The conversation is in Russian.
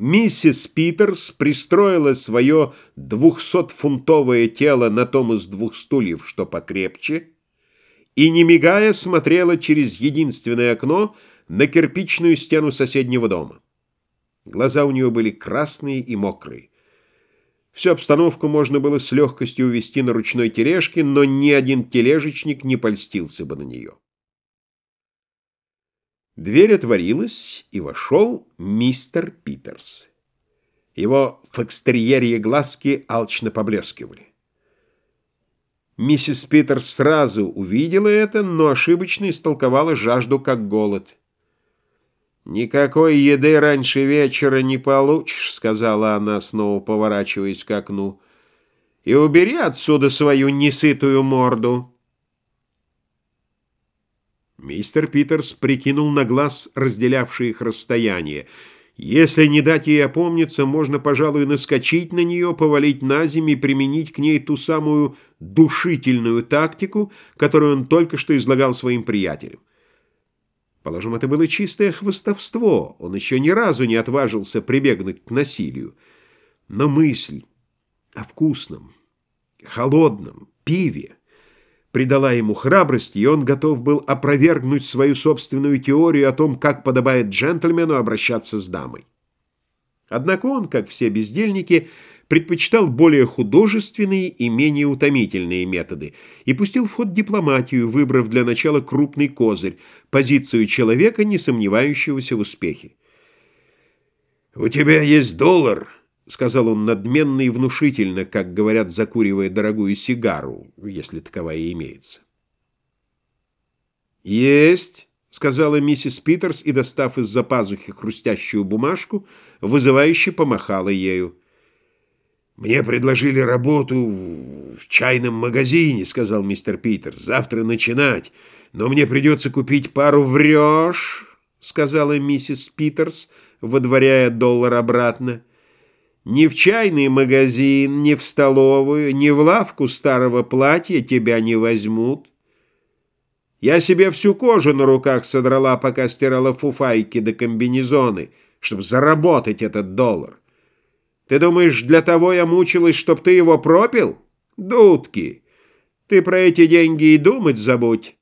Миссис Питерс пристроила свое двухсотфунтовое тело на том из двух стульев, что покрепче, и, не мигая, смотрела через единственное окно на кирпичную стену соседнего дома. Глаза у нее были красные и мокрые. Всю обстановку можно было с легкостью увести на ручной тележке, но ни один тележечник не польстился бы на нее. Дверь отворилась, и вошел мистер Питерс. Его фокстерьерье глазки алчно поблескивали. Миссис Питерс сразу увидела это, но ошибочно истолковала жажду как голод. «Никакой еды раньше вечера не получишь», — сказала она, снова поворачиваясь к окну. «И убери отсюда свою несытую морду». Мистер Питерс прикинул на глаз разделявшие их расстояние. Если не дать ей опомниться, можно, пожалуй, наскочить на нее, повалить на землю и применить к ней ту самую душительную тактику, которую он только что излагал своим приятелям. Положим, это было чистое хвостовство, он еще ни разу не отважился прибегнуть к насилию. Но мысль о вкусном, холодном пиве придала ему храбрость, и он готов был опровергнуть свою собственную теорию о том, как подобает джентльмену обращаться с дамой. Однако он, как все бездельники, предпочитал более художественные и менее утомительные методы и пустил в ход дипломатию, выбрав для начала крупный козырь, позицию человека, не сомневающегося в успехе. «У тебя есть доллар», — сказал он надменно и внушительно, как говорят, закуривая дорогую сигару, если таковая имеется. «Есть», — сказала миссис Питерс и, достав из-за пазухи хрустящую бумажку, вызывающе помахала ею. «Мне предложили работу в чайном магазине», — сказал мистер Питерс. «Завтра начинать, но мне придется купить пару врешь», — сказала миссис Питерс, водворяя доллар обратно. Ни в чайный магазин, ни в столовую, ни в лавку старого платья тебя не возьмут. Я себе всю кожу на руках содрала, пока стирала фуфайки да комбинезоны, чтобы заработать этот доллар. Ты думаешь, для того я мучилась, чтоб ты его пропил? Дудки! Ты про эти деньги и думать забудь.